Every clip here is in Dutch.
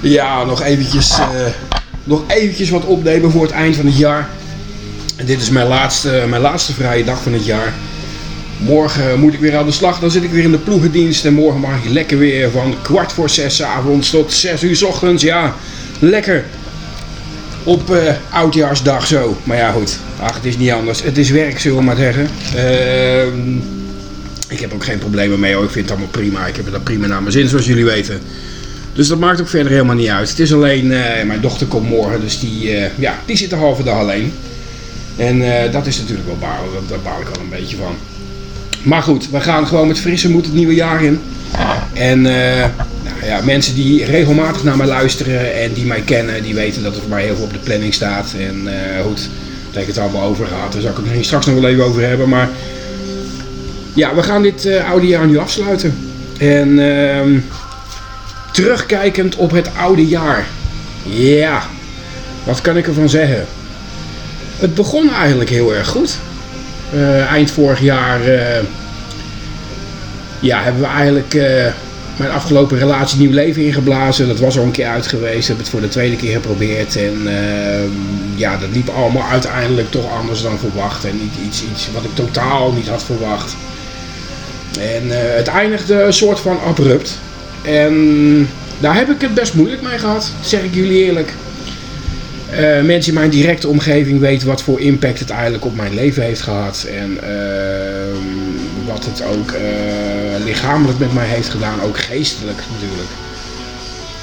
Ja, nog eventjes, eh, nog eventjes wat opnemen voor het eind van het jaar. En dit is mijn laatste, mijn laatste vrije dag van het jaar. Morgen moet ik weer aan de slag. Dan zit ik weer in de ploegendienst. En morgen mag ik lekker weer van kwart voor zes avonds tot zes uur ochtends. Ja, lekker. Op eh, oudjaarsdag zo. Maar ja, goed. Ach, het is niet anders. Het is werk, zullen we maar zeggen. Ehm, ik heb ook geen problemen mee hoor. Ik vind het allemaal prima. Ik heb het prima naar mijn zin, zoals jullie weten. Dus dat maakt ook verder helemaal niet uit. Het is alleen, eh, mijn dochter komt morgen, dus die, eh, ja, die zit de halve dag alleen. En eh, dat is natuurlijk wel balen, daar, daar baal ik wel een beetje van. Maar goed, we gaan gewoon met frisse moed het nieuwe jaar in. En nou ja, mensen die regelmatig naar mij luisteren en die mij kennen, die weten dat er voor mij heel veel op de planning staat. En goed, dat ik het allemaal over gehad, daar zal ik het misschien straks nog wel even over hebben. Maar ja, we gaan dit oude jaar nu afsluiten. En ehm, terugkijkend op het oude jaar. Ja, wat kan ik ervan zeggen? Het begon eigenlijk heel erg goed. Eh, eind vorig jaar eh, ja, hebben we eigenlijk eh, mijn afgelopen relatie nieuw leven ingeblazen. Dat was al een keer uit geweest. Heb het voor de tweede keer geprobeerd. En ehm, ja, dat liep allemaal uiteindelijk toch anders dan verwacht. En iets, iets wat ik totaal niet had verwacht. En het eindigde een soort van abrupt. En daar heb ik het best moeilijk mee gehad, zeg ik jullie eerlijk. Eh, mensen in mijn directe omgeving weten wat voor impact het eigenlijk op mijn leven heeft gehad. En ehm, wat het ook eh, lichamelijk met mij heeft gedaan, ook geestelijk natuurlijk.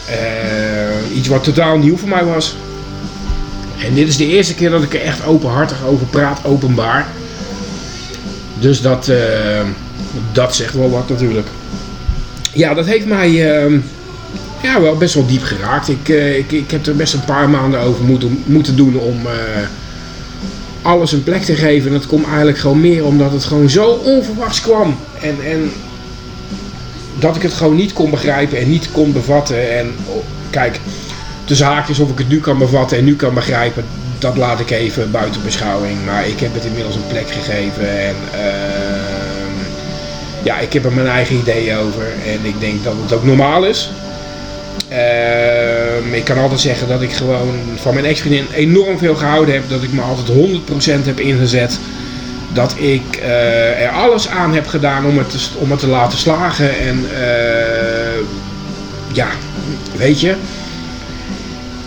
Eh, iets wat totaal nieuw voor mij was. En dit is de eerste keer dat ik er echt openhartig over praat, openbaar. Dus dat, dat zegt wel wat natuurlijk. Ja, dat heeft mij ehm, ja, wel best wel diep geraakt. Ik, eh, ik, ik heb er best een paar maanden over moeten, moeten doen om eh, alles een plek te geven. En dat komt eigenlijk gewoon meer omdat het gewoon zo onverwachts kwam. En, en dat ik het gewoon niet kon begrijpen en niet kon bevatten. En oh, kijk, tussen haakjes of ik het nu kan bevatten en nu kan begrijpen, dat laat ik even buiten beschouwing. Maar ik heb het inmiddels een plek gegeven en ehm, ja, ik heb er mijn eigen ideeën over. En ik denk dat het ook normaal is. Ehm, ik kan altijd zeggen dat ik gewoon van mijn ex-vriendin enorm veel gehouden heb. Dat ik me altijd 100% heb ingezet. Dat ik eh, er alles aan heb gedaan om het te, om het te laten slagen. En eh, ja, weet je.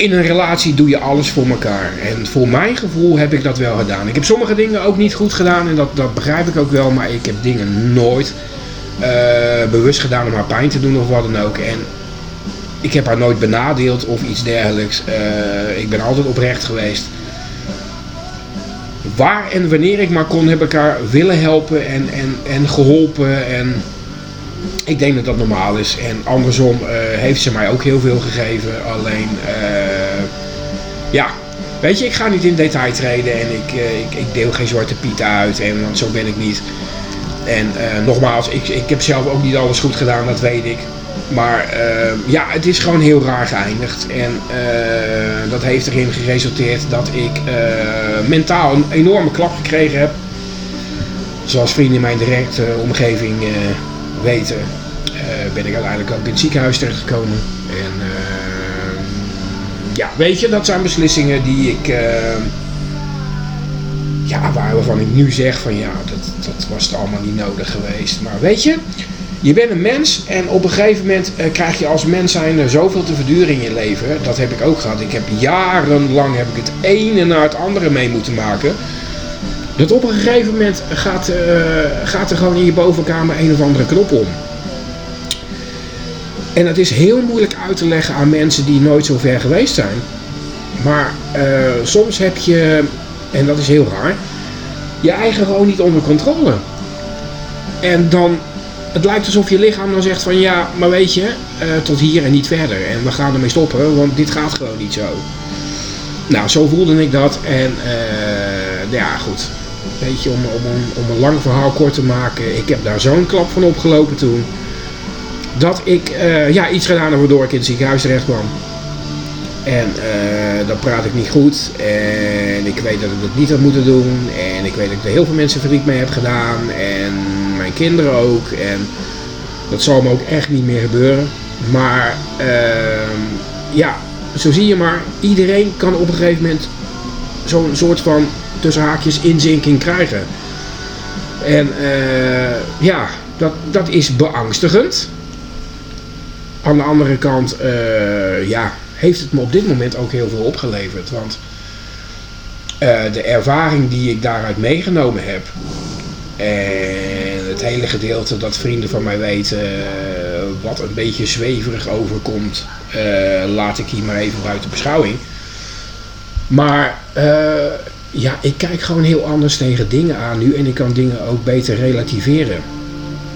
In een relatie doe je alles voor elkaar. En voor mijn gevoel heb ik dat wel gedaan. Ik heb sommige dingen ook niet goed gedaan. En dat, dat begrijp ik ook wel. Maar ik heb dingen nooit eh, bewust gedaan om haar pijn te doen of wat dan ook. En ik heb haar nooit benadeeld of iets dergelijks. Eh, ik ben altijd oprecht geweest. Waar en wanneer ik maar kon, heb ik haar willen helpen en, en, en geholpen. En ik denk dat dat normaal is. En andersom eh, heeft ze mij ook heel veel gegeven. Alleen, eh, ja, weet je, ik ga niet in detail treden en ik, eh, ik, ik deel geen zwarte piet uit. En want zo ben ik niet. En nogmaals, ik, ik heb zelf ook niet alles goed gedaan, dat weet ik. Maar ja, het is gewoon heel raar geëindigd. En dat heeft erin geresulteerd dat ik mentaal een enorme klap gekregen heb. Zoals vrienden in mijn directe omgeving weten, eh, ben ik uiteindelijk ook in het ziekenhuis terechtgekomen. En eh, ja, weet je, dat zijn beslissingen die ik. eh, ja, waar- waarvan ik nu zeg van ja, dat, dat was het allemaal niet nodig geweest. Maar weet je, je bent een mens en op een gegeven moment krijg je als mens zijnde zoveel te verduren in je leven. Dat heb ik ook gehad. Ik heb jarenlang heb ik het ene na het andere mee moeten maken. Dat op een gegeven moment gaat, eh, gaat er gewoon in je bovenkamer een of andere knop om. En het is heel moeilijk uit te leggen aan mensen die nooit zo ver geweest zijn. Maar eh, soms heb je, en dat is heel raar, je eigen gewoon niet onder controle. En dan, het lijkt alsof je lichaam dan zegt van ja, maar weet je, eh, tot hier en niet verder. En we gaan ermee stoppen, want dit gaat gewoon niet zo. Nou, zo voelde ik dat. En ja, goed. Weet je, om, om, om, een lang verhaal kort te maken. Ik heb daar zo'n klap van opgelopen toen. Dat ik eh, ja, iets gedaan heb waardoor ik in het ziekenhuis terecht kwam. En eh dan praat ik niet goed. En ik weet dat ik dat niet had moeten doen. En ik weet dat ik er heel veel mensen verdriet mee heb gedaan. En mijn kinderen ook. En dat zal me ook echt niet meer gebeuren. Maar ehm, ja, zo zie je maar, iedereen kan op een gegeven moment zo'n soort van tussen haakjes inzinking krijgen. En uh, ja, dat, dat is beangstigend. Aan de andere kant, uh, ja, heeft het me op dit moment ook heel veel opgeleverd. Want uh, de ervaring die ik daaruit meegenomen heb. En het hele gedeelte dat vrienden van mij weten wat een beetje zweverig overkomt, laat ik hier maar even buiten beschouwing. Maar ja, ik kijk gewoon heel anders tegen dingen aan nu en ik kan dingen ook beter relativeren.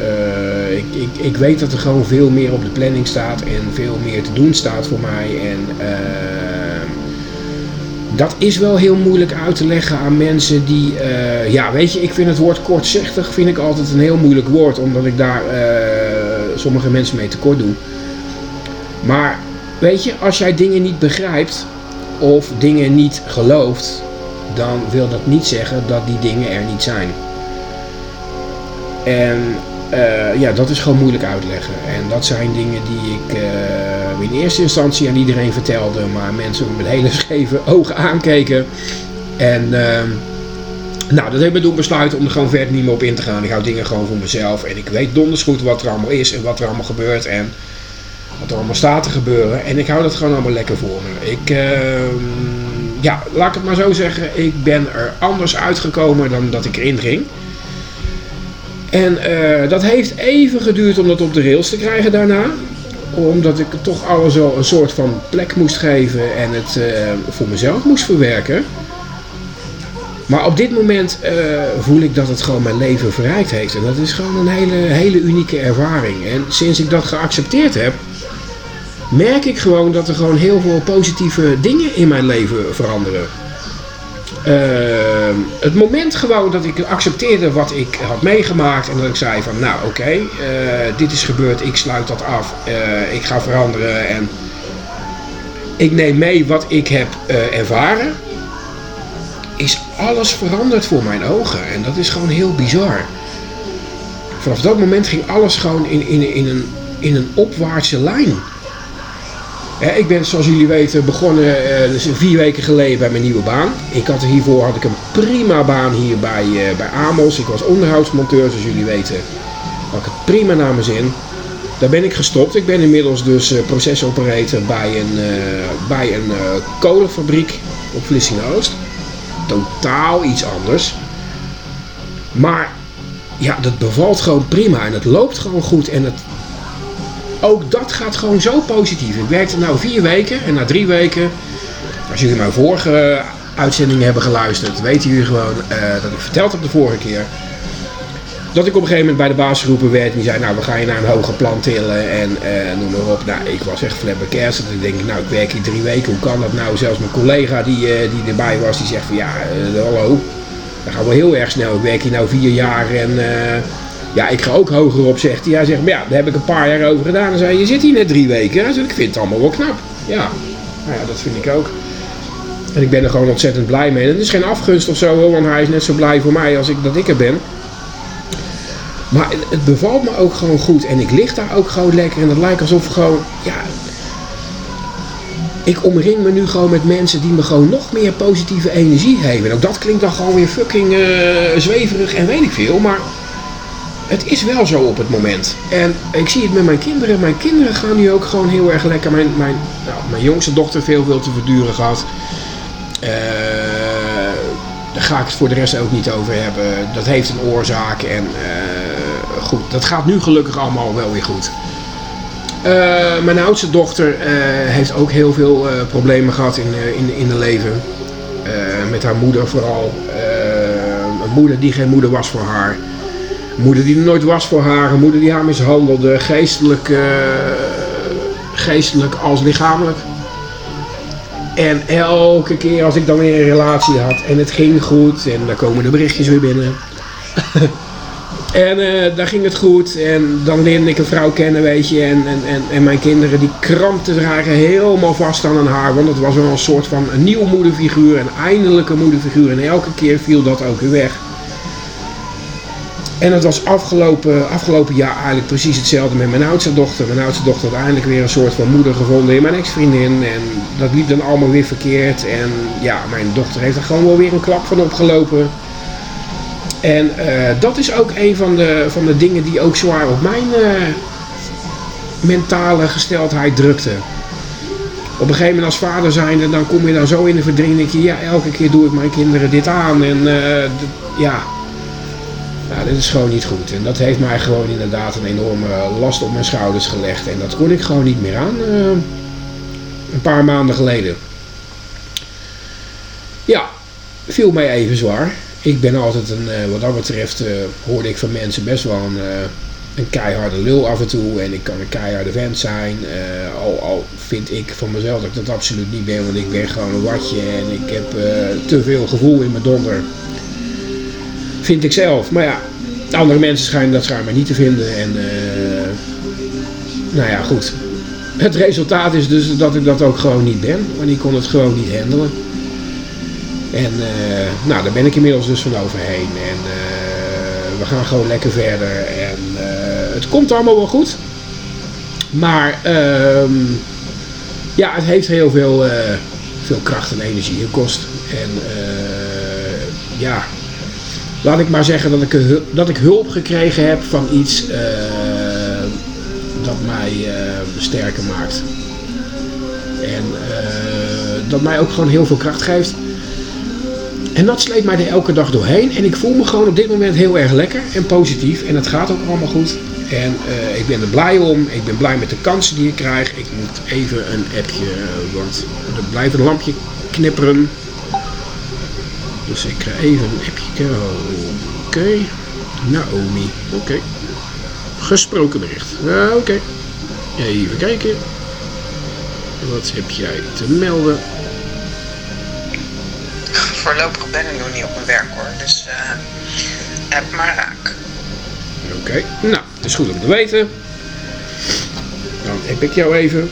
Uh, ik, ik, ik weet dat er gewoon veel meer op de planning staat en veel meer te doen staat voor mij. En uh, dat is wel heel moeilijk uit te leggen aan mensen die, uh, ja weet je, ik vind het woord kortzichtig vind ik altijd een heel moeilijk woord, omdat ik daar sommige mensen mee tekort doe. Maar weet je, als jij dingen niet begrijpt of dingen niet gelooft, dan wil dat niet zeggen dat die dingen er niet zijn. En uh, ja, dat is gewoon moeilijk uitleggen. En dat zijn dingen die ik uh, in eerste instantie aan iedereen vertelde, maar mensen met hele scheve ogen aankeken. En uh, nou, dat heeft me doen besluiten om er gewoon verder niet meer op in te gaan. Ik hou dingen gewoon voor mezelf. En ik weet donders goed wat er allemaal is en wat er allemaal gebeurt. En wat er allemaal staat te gebeuren. En ik hou dat gewoon allemaal lekker voor me. Ik ehm, ja, laat ik het maar zo zeggen. Ik ben er anders uitgekomen dan dat ik erin ging. En uh, dat heeft even geduurd om dat op de rails te krijgen daarna. Omdat ik toch alles wel een soort van plek moest geven en het uh, voor mezelf moest verwerken. Maar op dit moment uh, voel ik dat het gewoon mijn leven verrijkt heeft. En dat is gewoon een hele, hele unieke ervaring. En sinds ik dat geaccepteerd heb, merk ik gewoon dat er gewoon heel veel positieve dingen in mijn leven veranderen. Uh, het moment gewoon dat ik accepteerde wat ik had meegemaakt en dat ik zei van nou oké, uh, dit is gebeurd, ik sluit dat af, uh, ik ga veranderen en ik neem mee wat ik heb ervaren, is alles veranderd voor mijn ogen en dat is gewoon heel bizar. Vanaf dat moment ging alles gewoon in, in, in, een, in een opwaartse lijn ik ben zoals jullie weten begonnen uh, dus vier weken geleden bij mijn nieuwe baan. Ik had hiervoor had ik een prima baan hier bij, uh, bij Amos. Ik was onderhoudsmonteur zoals jullie weten. Had ik het prima naar mijn zin. Daar ben ik gestopt. Ik ben inmiddels dus uh, procesoperator bij een, bij een kolenfabriek op Vlissingen-Oost. Totaal iets anders. Maar ja, dat bevalt gewoon prima en het loopt gewoon goed en het ook dat gaat gewoon zo positief. Ik werkte nu vier weken en na drie weken, als jullie mijn vorige uitzendingen hebben geluisterd, weten jullie gewoon uh, dat ik verteld heb de vorige keer. Dat ik op een gegeven moment bij de baas geroepen werd en die zei, nou we gaan je naar een hoger plan tillen en uh, noem maar op. Nou, ik was echt flabbergasted. Ik denk, nou ik werk hier drie weken, hoe kan dat nou? Zelfs mijn collega die, die erbij was, die zegt van ja, hallo, dat gaat wel heel erg snel. Ik werk hier nou vier jaar en ja, ik ga ook hoger op, zegt hij. Hij zegt, maar ja, daar heb ik een paar jaar over gedaan. En zei je zit hier net drie weken. Hij ik vind het allemaal wel knap. Ja, nou ja, dat vind ik ook. En ik ben er gewoon ontzettend blij mee. En het is geen afgunst of zo, want hij is net zo blij voor mij als ik dat ik er ben. Maar het bevalt me ook gewoon goed. En ik lig daar ook gewoon lekker. En het lijkt alsof gewoon, ja... Ik omring me nu gewoon met mensen die me gewoon nog meer positieve energie geven. En ook dat klinkt dan gewoon weer fucking uh, zweverig en weet ik veel. Maar het is wel zo op het moment. En ik zie het met mijn kinderen. Mijn kinderen gaan nu ook gewoon heel erg lekker. Mijn, mijn, nou, mijn jongste dochter veel, veel te verduren gehad. Uh, daar ga ik het voor de rest ook niet over hebben. Dat heeft een oorzaak. En uh, goed, dat gaat nu gelukkig allemaal wel weer goed. Uh, mijn oudste dochter heeft ook heel veel problemen gehad in, in, in de leven. met haar moeder vooral. een moeder die geen moeder was voor haar. Moeder die er nooit was voor haar, een moeder die haar mishandelde, geestelijk, uh, geestelijk als lichamelijk. En elke keer als ik dan weer een relatie had en het ging goed en dan komen de berichtjes weer binnen. en uh, daar ging het goed en dan leerde ik een vrouw kennen, weet je. En, en, en, en mijn kinderen die krampten dragen helemaal vast aan haar, want het was wel een soort van een nieuwe moederfiguur, een eindelijke moederfiguur. En elke keer viel dat ook weer weg. En dat was afgelopen, afgelopen jaar eigenlijk precies hetzelfde met mijn oudste dochter. Mijn oudste dochter had eindelijk weer een soort van moeder gevonden in mijn ex-vriendin. En dat liep dan allemaal weer verkeerd. En ja, mijn dochter heeft er gewoon wel weer een klap van opgelopen. En uh, dat is ook een van de, van de dingen die ook zwaar op mijn uh, mentale gesteldheid drukte. Op een gegeven moment als vader zijnde, dan kom je dan zo in de verdringing. Ja, elke keer doe ik mijn kinderen dit aan. En uh, ja, nou, dit is gewoon niet goed. En dat heeft mij gewoon inderdaad een enorme last op mijn schouders gelegd. En dat kon ik gewoon niet meer aan. Uh, een paar maanden geleden. Ja, viel mij even zwaar. Ik ben altijd een, uh, wat dat betreft, uh, hoorde ik van mensen best wel een, een, keiharde lul af en toe. En ik kan een keiharde vent zijn. al, al vind ik van mezelf dat ik dat absoluut niet ben. Want ik ben gewoon een watje en ik heb te veel gevoel in mijn donder. Vind ik zelf. Maar ja, andere mensen schijnen dat schijnbaar niet te vinden. En uh, nou ja, goed. Het resultaat is dus dat ik dat ook gewoon niet ben. Want ik kon het gewoon niet handelen. En uh, nou, daar ben ik inmiddels dus van overheen. En uh, we gaan gewoon lekker verder. En het komt allemaal wel goed. Maar um, ja, het heeft heel veel, veel kracht en energie gekost. En ja, laat ik maar zeggen dat ik, dat ik hulp gekregen heb van iets uh, dat mij uh, sterker maakt. En uh, dat mij ook gewoon heel veel kracht geeft. En dat sleept mij er elke dag doorheen. En ik voel me gewoon op dit moment heel erg lekker en positief. En het gaat ook allemaal goed. En ik ben er blij om. Ik ben blij met de kansen die ik krijg. Ik moet even een appje, want er blijft een lampje knipperen. Dus ik ga even een appje. Oké. Okay. Naomi. Oké. Okay. Gesproken bericht. Uh, Oké. Okay. Even kijken. Wat heb jij te melden? Voorlopig ben ik nog niet op mijn werk hoor. Dus uh, app maar raak. Oké. Nou, het is goed om te weten. Dan heb ik jou even.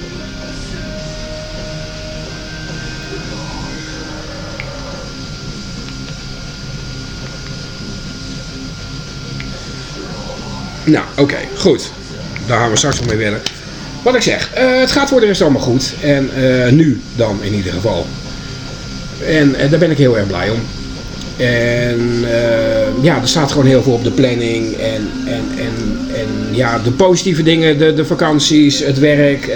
Nou, oké, goed. Daar gaan we straks nog mee verder. Wat ik zeg, uh, het gaat voor de rest allemaal goed. En uh, nu dan in ieder geval. En uh, daar ben ik heel erg blij om. En ja, er staat gewoon heel veel op de planning. En, en, en, en ja, de positieve dingen, de, de vakanties, het werk,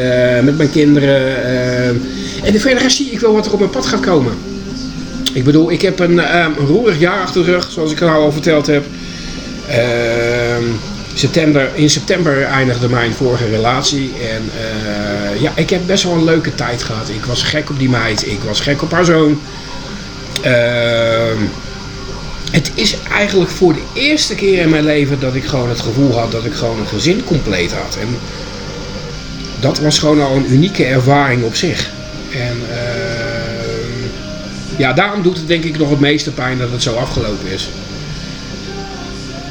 met mijn kinderen. en de verder ik wel wat er op mijn pad gaat komen. Ik bedoel, ik heb een, roerig jaar achter de rug, zoals ik al verteld heb. Ehm september, in september eindigde mijn vorige relatie. En uh, ja, ik heb best wel een leuke tijd gehad. Ik was gek op die meid. Ik was gek op haar zoon. Uh, het is eigenlijk voor de eerste keer in mijn leven dat ik gewoon het gevoel had dat ik gewoon een gezin compleet had. En dat was gewoon al een unieke ervaring op zich. En uh, ja, daarom doet het denk ik nog het meeste pijn dat het zo afgelopen is.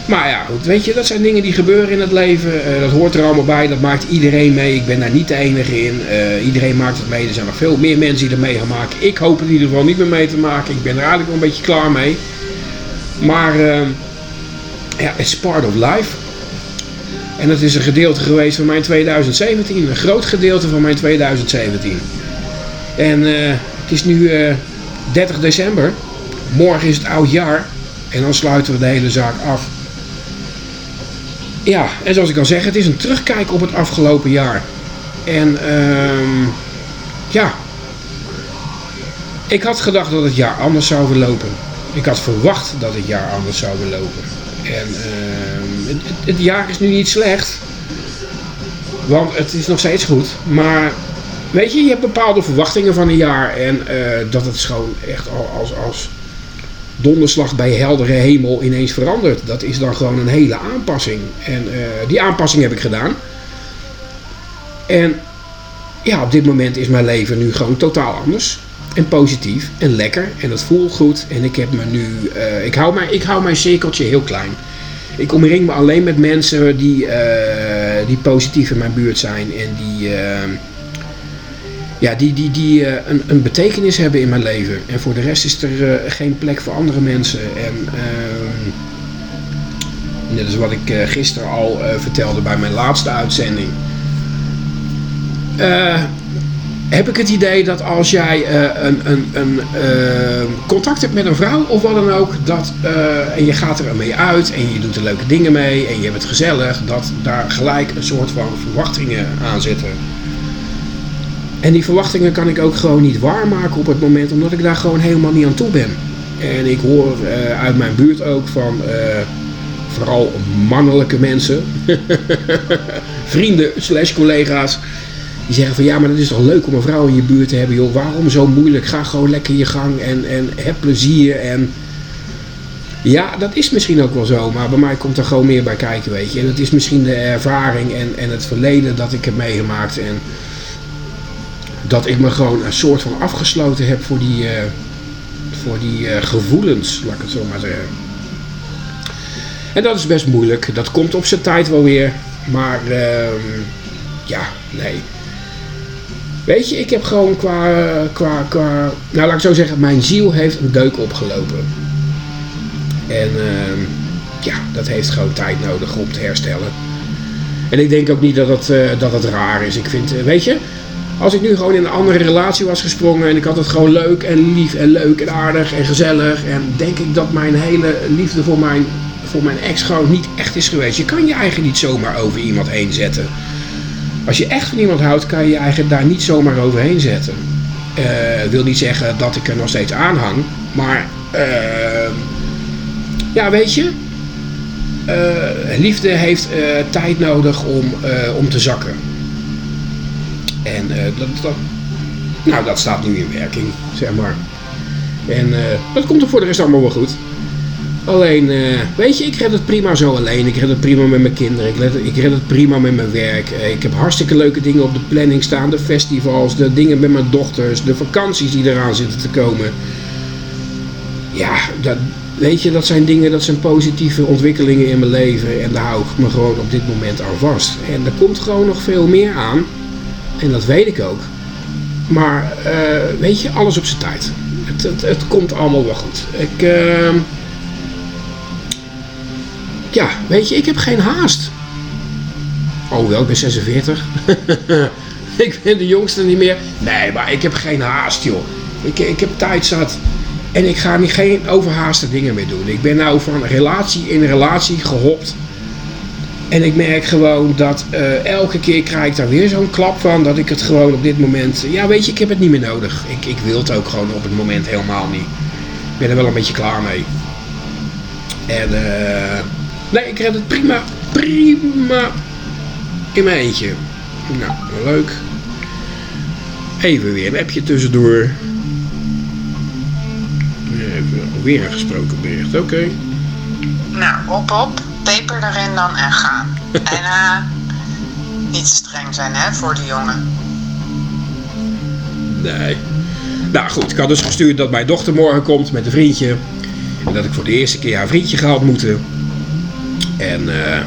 Maar ja, goed, weet je, dat zijn dingen die gebeuren in het leven. Uh, dat hoort er allemaal bij, dat maakt iedereen mee. Ik ben daar niet de enige in. Uh, iedereen maakt het mee. Er zijn nog veel meer mensen die er mee gaan maken. Ik hoop in ieder geval niet meer mee te maken. Ik ben er eigenlijk wel een beetje klaar mee. Maar uh, ja, it's part of life. En dat is een gedeelte geweest van mijn 2017. Een groot gedeelte van mijn 2017. En het is nu 30 december. Morgen is het oud jaar. En dan sluiten we de hele zaak af. Ja, en zoals ik al zeg, het is een terugkijk op het afgelopen jaar. En uh, ja, ik had gedacht dat het jaar anders zou verlopen. Ik had verwacht dat het jaar anders zou verlopen. En uh, het, het, jaar is nu niet slecht. Want het is nog steeds goed. Maar weet je, je hebt bepaalde verwachtingen van een jaar. En uh, dat het gewoon echt als, als donderslag bij heldere hemel ineens verandert. Dat is dan gewoon een hele aanpassing. En uh, die aanpassing heb ik gedaan. En ja, op dit moment is mijn leven nu gewoon totaal anders. En positief en lekker. En dat voelt goed. En ik heb me nu. Uh, ik, hou mijn, ik hou mijn cirkeltje heel klein. Ik omring me alleen met mensen die, uh, die positief in mijn buurt zijn. En die ja, die, die, die uh, een, een betekenis hebben in mijn leven. En voor de rest is er uh, geen plek voor andere mensen. En uh, Net als wat ik uh, gisteren al vertelde bij mijn laatste uitzending. Heb ik het idee dat als jij een, een, een contact hebt met een vrouw of wat dan ook, dat, en je gaat er mee uit en je doet er leuke dingen mee en je hebt het gezellig, dat daar gelijk een soort van verwachtingen aan zitten. En die verwachtingen kan ik ook gewoon niet waarmaken op het moment, omdat ik daar gewoon helemaal niet aan toe ben. En ik hoor uit mijn buurt ook van vooral mannelijke mensen, vrienden slash collega's, die zeggen van ja, maar het is toch leuk om een vrouw in je buurt te hebben, joh. Waarom zo moeilijk? Ga gewoon lekker je gang en, en heb plezier. En ja, dat is misschien ook wel zo, maar bij mij komt er gewoon meer bij kijken, weet je. En dat is misschien de ervaring en, en het verleden dat ik heb meegemaakt. En dat ik me gewoon een soort van afgesloten heb voor die, uh, voor die uh, gevoelens, laat ik het zo maar zeggen. En dat is best moeilijk. Dat komt op zijn tijd wel weer. Maar uh, ja, nee. Weet je, ik heb gewoon qua, qua, qua... Nou, laat ik zo zeggen, mijn ziel heeft een deuk opgelopen. En uh, ja, dat heeft gewoon tijd nodig om te herstellen. En ik denk ook niet dat het, uh, dat het raar is. Ik vind, weet je, als ik nu gewoon in een andere relatie was gesprongen en ik had het gewoon leuk en lief en leuk en aardig en gezellig. En denk ik dat mijn hele liefde voor mijn voor mijn ex gewoon niet echt is geweest. Je kan je eigen niet zomaar over iemand heen zetten. Als je echt van iemand houdt, kan je je eigen daar niet zomaar overheen zetten. Uh, wil niet zeggen dat ik er nog steeds aan hang. Maar uh, ja, weet je. Uh, liefde heeft tijd nodig om, om te zakken. En dat, dat, nou, dat staat nu in werking, zeg maar. En dat komt er voor de rest allemaal wel goed. Alleen, uh, weet je, ik red het prima zo alleen. Ik red het prima met mijn kinderen. Ik red, het, ik red het prima met mijn werk. Ik heb hartstikke leuke dingen op de planning staan. De festivals, de dingen met mijn dochters, de vakanties die eraan zitten te komen. Ja, dat, weet je, dat zijn dingen, dat zijn positieve ontwikkelingen in mijn leven. En daar hou ik me gewoon op dit moment aan vast. En er komt gewoon nog veel meer aan. En dat weet ik ook. Maar, uh, weet je, alles op zijn tijd. Het, het, het, komt allemaal wel goed. Ik... ehm ja, weet je, ik heb geen haast. Oh, wel, ik ben 46. ik ben de jongste niet meer. Nee, maar ik heb geen haast, joh. Ik, ik heb tijd zat. En ik ga niet geen overhaaste dingen meer doen. Ik ben nou van relatie in relatie gehopt. En ik merk gewoon dat uh, elke keer krijg ik daar weer zo'n klap van. Dat ik het gewoon op dit moment... Ja, weet je, ik heb het niet meer nodig. Ik, ik wil het ook gewoon op het moment helemaal niet. Ik ben er wel een beetje klaar mee. En... eh. Nee, ik red het prima, prima in mijn eentje. Nou, leuk. Even weer een appje tussendoor. Even weer een gesproken bericht, oké. Nou, op op, peper erin dan en gaan. en uh, niet te streng zijn hè, voor de jongen. Nee. Nou goed, ik had dus gestuurd dat mijn dochter morgen komt met een vriendje. En dat ik voor de eerste keer haar vriendje ga ontmoeten. En uh,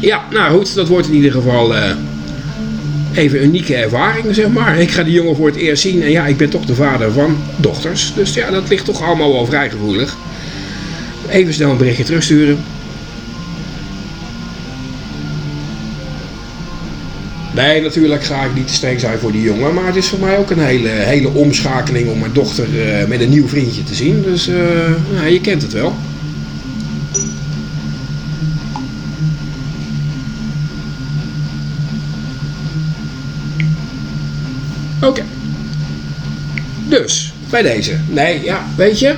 ja, nou goed, dat wordt in ieder geval uh, even een unieke ervaring, zeg maar. Ik ga die jongen voor het eerst zien en ja, ik ben toch de vader van dochters. Dus ja, dat ligt toch allemaal wel vrij gevoelig. Even snel een berichtje terugsturen. Nee, natuurlijk ga ik niet te streng zijn voor die jongen. Maar het is voor mij ook een hele, hele omschakeling om mijn dochter uh, met een nieuw vriendje te zien. Dus uh, nou, je kent het wel. Oké. Dus, bij deze. Nee, ja, weet je.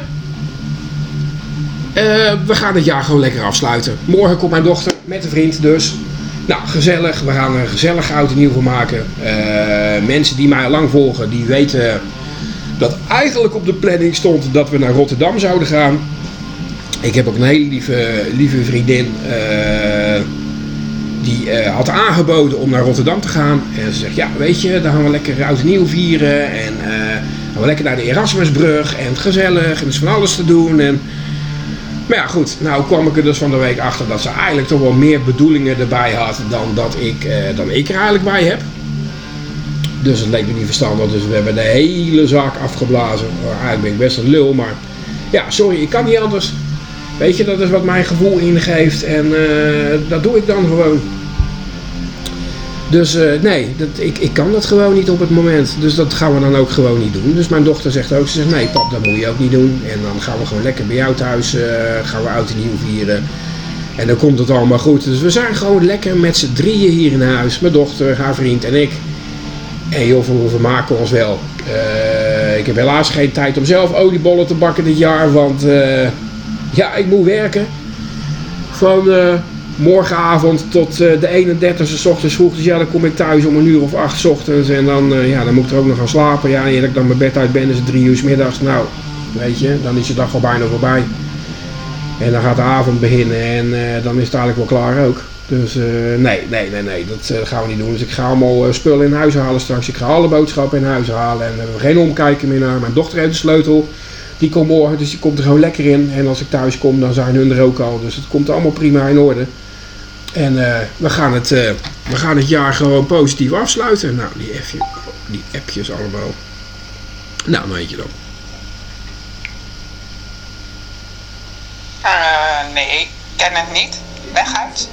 Uh, we gaan het jaar gewoon lekker afsluiten. Morgen komt mijn dochter met een vriend dus. Nou, gezellig. We gaan een gezellig oud en nieuw van maken. Uh, mensen die mij al lang volgen, die weten dat eigenlijk op de planning stond dat we naar Rotterdam zouden gaan. Ik heb ook een hele lieve, lieve vriendin. Uh, die uh, had aangeboden om naar Rotterdam te gaan. En ze zegt, ja, weet je, dan gaan we lekker oud en nieuw vieren. En uh, gaan we lekker naar de Erasmusbrug. En gezellig. En er is van alles te doen. En... Maar ja, goed. Nou kwam ik er dus van de week achter dat ze eigenlijk toch wel meer bedoelingen erbij had dan dat ik, uh, dan ik er eigenlijk bij heb. Dus het leek me niet verstandig. Dus we hebben de hele zaak afgeblazen. Oh, eigenlijk ben ik best een lul, maar... Ja, sorry, ik kan niet anders. Weet je, dat is wat mijn gevoel ingeeft en dat doe ik dan gewoon. Dus nee, dat, ik, ik kan dat gewoon niet op het moment. Dus dat gaan we dan ook gewoon niet doen. Dus mijn dochter zegt ook, ze zegt nee pap, dat moet je ook niet doen. En dan gaan we gewoon lekker bij jou thuis, gaan we oud en nieuw vieren. En dan komt het allemaal goed. Dus we zijn gewoon lekker met z'n drieën hier in huis. Mijn dochter, haar vriend en ik. En joh, we vermaken ons wel. Uh, ik heb helaas geen tijd om zelf oliebollen te bakken dit jaar. Want ja, ik moet werken. Van morgenavond tot de 31ste ochtends vroeg. Dus ja, dan kom ik thuis om een uur of acht ochtends. En dan, ja, dan moet ik er ook nog gaan slapen. Ja, en ik dan mijn bed uit ben is het drie uur s middags. Nou, weet je, dan is de dag al bijna voorbij. En dan gaat de avond beginnen en uh, dan is het eigenlijk wel klaar ook. Dus nee, nee, nee, nee, dat gaan we niet doen. Dus ik ga allemaal spullen in huis halen straks. Ik ga alle boodschappen in huis halen. En we hebben geen omkijken meer naar. Mijn dochter heeft de sleutel. Die komt morgen, dus die komt er gewoon lekker in. En als ik thuis kom, dan zijn hun er ook al. Dus het komt allemaal prima in orde. En we, gaan het, we gaan het jaar gewoon positief afsluiten. Nou, die, appjes, die appjes allemaal. Nou, weet je dan. Uh, nee, ik ken het niet. Weg uit.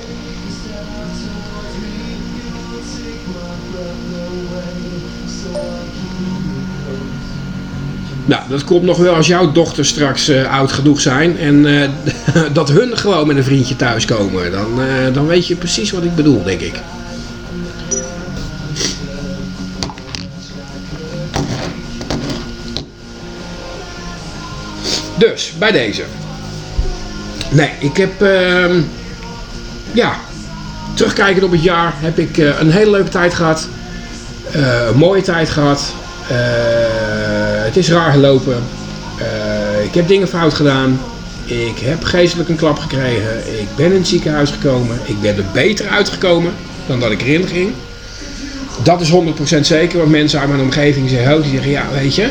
Nou, dat komt nog wel als jouw dochter straks uh, oud genoeg zijn en uh, dat hun gewoon met een vriendje thuiskomen. Dan, uh, dan weet je precies wat ik bedoel, denk ik. Dus, bij deze. Nee, ik heb, uh, ja, terugkijkend op het jaar heb ik een hele leuke tijd gehad. Een mooie tijd gehad. Uh, het is raar gelopen. ik heb dingen fout gedaan. Ik heb geestelijk een klap gekregen. Ik ben in het ziekenhuis gekomen. Ik ben er beter uitgekomen dan dat ik erin ging. Dat is 100% zeker, want mensen uit mijn omgeving zeggen, oh, die zeggen, ja, weet je,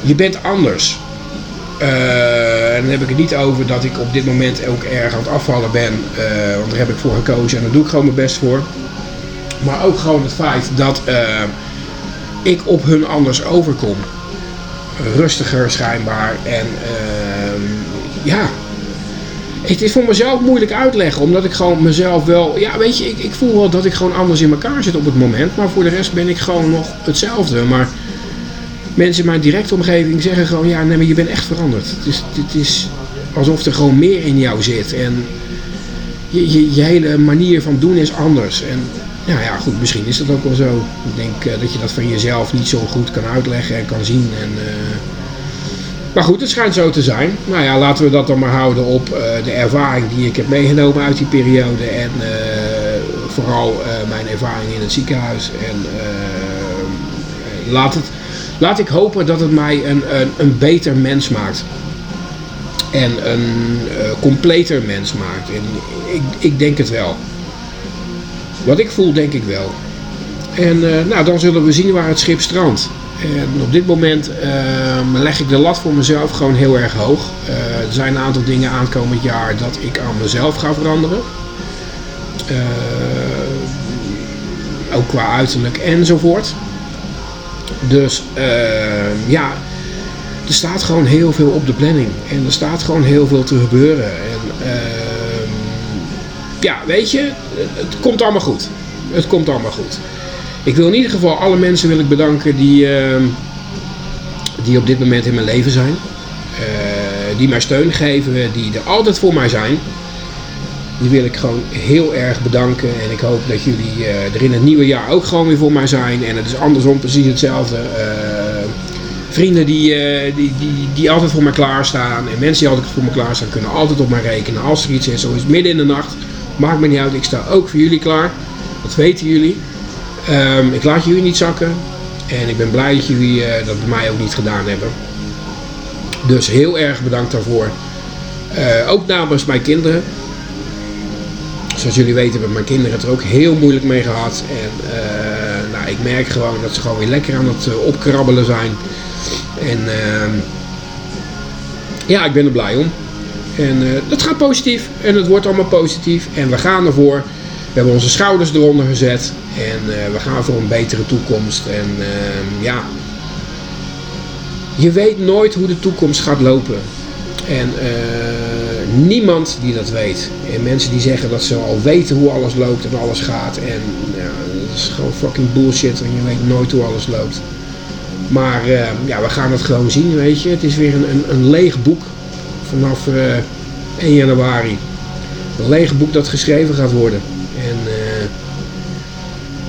je bent anders. Uh, en dan heb ik het niet over dat ik op dit moment ook erg aan het afvallen ben. Want daar heb ik voor gekozen en daar doe ik gewoon mijn best voor. Maar ook gewoon het feit dat ik op hun anders overkom. Rustiger schijnbaar. En ehm, ja, het is voor mezelf moeilijk uitleggen. Omdat ik gewoon mezelf wel... Ja, weet je, ik, ik voel wel dat ik gewoon anders in elkaar zit op het moment. Maar voor de rest ben ik gewoon nog hetzelfde. Maar mensen in mijn directe omgeving zeggen gewoon, ja, nee, maar je bent echt veranderd. Het is, het is alsof er gewoon meer in jou zit. En je, je, je hele manier van doen is anders. En nou ja, goed, misschien is dat ook wel zo. Ik denk uh, dat je dat van jezelf niet zo goed kan uitleggen en kan zien. En, uh... Maar goed, het schijnt zo te zijn. Nou ja, laten we dat dan maar houden op uh, de ervaring die ik heb meegenomen uit die periode. En vooral mijn ervaring in het ziekenhuis. En laat het Laat ik hopen dat het mij een, een, een beter mens maakt. En een completer mens maakt. En ik, ik denk het wel. Wat ik voel, denk ik wel. En uh, nou, dan zullen we zien waar het schip strandt. En op dit moment uh, leg ik de lat voor mezelf gewoon heel erg hoog. Uh, er zijn een aantal dingen aankomend jaar dat ik aan mezelf ga veranderen. ook qua uiterlijk enzovoort. Dus uh, ja, er staat gewoon heel veel op de planning. En er staat gewoon heel veel te gebeuren. En ja, weet je, het komt allemaal goed. Het komt allemaal goed. Ik wil in ieder geval alle mensen wil ik bedanken die, uh, die op dit moment in mijn leven zijn. Uh, die mij steun geven, die er altijd voor mij zijn. Die wil ik gewoon heel erg bedanken. En ik hoop dat jullie uh, er in het nieuwe jaar ook gewoon weer voor mij zijn. En het is andersom precies hetzelfde. Uh, vrienden die, die, die, die altijd voor mij klaarstaan. En mensen die altijd voor me klaarstaan kunnen altijd op mij rekenen. Als er iets is, zo is midden in de nacht. Maakt me niet uit, ik sta ook voor jullie klaar. Dat weten jullie. Um, ik laat jullie niet zakken. En ik ben blij dat jullie dat bij mij ook niet gedaan hebben. Dus heel erg bedankt daarvoor. ook namens mijn kinderen zoals jullie weten hebben mijn kinderen het er ook heel moeilijk mee gehad. En uh, nou, ik merk gewoon dat ze gewoon weer lekker aan het opkrabbelen zijn. En uh, ja, ik ben er blij om. En uh, dat gaat positief. En het wordt allemaal positief. En we gaan ervoor. We hebben onze schouders eronder gezet. En we gaan voor een betere toekomst. En ehm, ja, je weet nooit hoe de toekomst gaat lopen. En niemand die dat weet. En mensen die zeggen dat ze al weten hoe alles loopt en alles gaat. En ja, dat is gewoon fucking bullshit. En je weet nooit hoe alles loopt. Maar eh, ja, we gaan het gewoon zien, weet je. Het is weer een, een, een leeg boek vanaf 1 januari. Een leeg boek dat geschreven gaat worden. En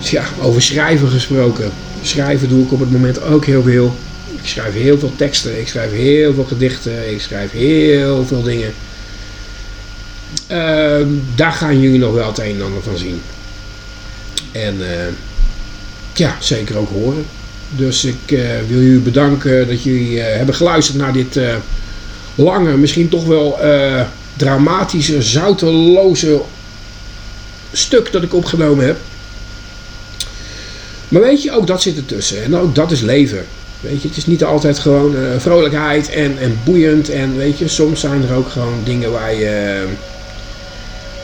ja, over schrijven gesproken. Schrijven doe ik op het moment ook heel veel. Ik schrijf heel veel teksten, ik schrijf heel veel gedichten, ik schrijf heel veel dingen. Uh, daar gaan jullie nog wel het een en ander van zien. En uh, ja, zeker ook horen. Dus ik wil jullie bedanken dat jullie eh, hebben geluisterd naar dit lange, misschien toch wel dramatische, zouteloze stuk dat ik opgenomen heb. Maar weet je, ook dat zit ertussen. En ook dat is leven. Weet je, het is niet altijd gewoon uh, vrolijkheid en, en boeiend. En weet je, soms zijn er ook gewoon dingen waar je... Uh,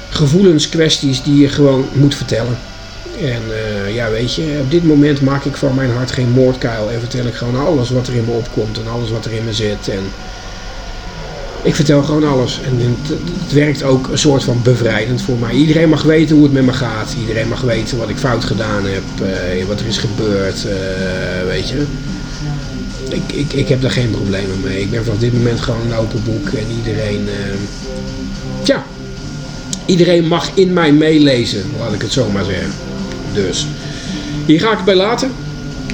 gevoelenskwesties die je gewoon moet vertellen. En ja, weet je, op dit moment maak ik van mijn hart geen moordkuil. En vertel ik gewoon alles wat er in me opkomt en alles wat er in me zit. En ik vertel gewoon alles. En het, het, werkt ook een soort van bevrijdend voor mij. Iedereen mag weten hoe het met me gaat. Iedereen mag weten wat ik fout gedaan heb. Uh, wat er is gebeurd. Uh, weet je. Ik, ik, ik heb daar geen problemen mee. Ik ben vanaf dit moment gewoon een open boek. En iedereen... Uh, ja. Iedereen mag in mij meelezen. Laat ik het zo maar zeggen. Dus. Hier ga ik het bij laten.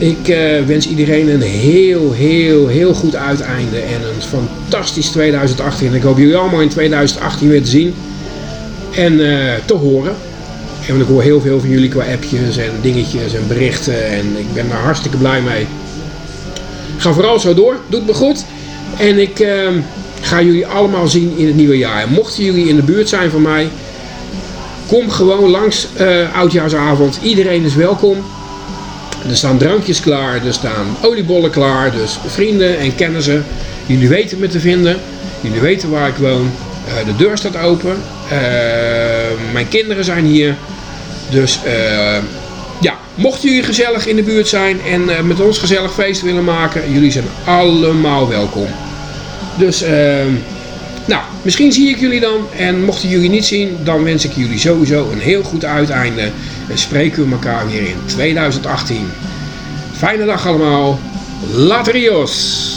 Ik uh, wens iedereen een heel, heel, heel goed uiteinde en een fantastisch 2018. En ik hoop jullie allemaal in 2018 weer te zien en uh, te horen. En ik hoor heel veel van jullie qua appjes en dingetjes en berichten en ik ben daar hartstikke blij mee. Ga vooral zo door, doet me goed. En ik uh, ga jullie allemaal zien in het nieuwe jaar. En mochten jullie in de buurt zijn van mij, kom gewoon langs uh, oudjaarsavond. Iedereen is welkom. Er staan drankjes klaar, er staan oliebollen klaar. Dus vrienden en kennissen, jullie weten me te vinden. Jullie weten waar ik woon. Uh, de deur staat open. Uh, mijn kinderen zijn hier. Dus uh, ja, mochten jullie gezellig in de buurt zijn en met ons gezellig feest willen maken, jullie zijn allemaal welkom. Dus nou, misschien zie ik jullie dan. En mochten jullie niet zien, dan wens ik jullie sowieso een heel goed uiteinde. En spreken we elkaar weer in 2018. Fijne dag allemaal. Laterios!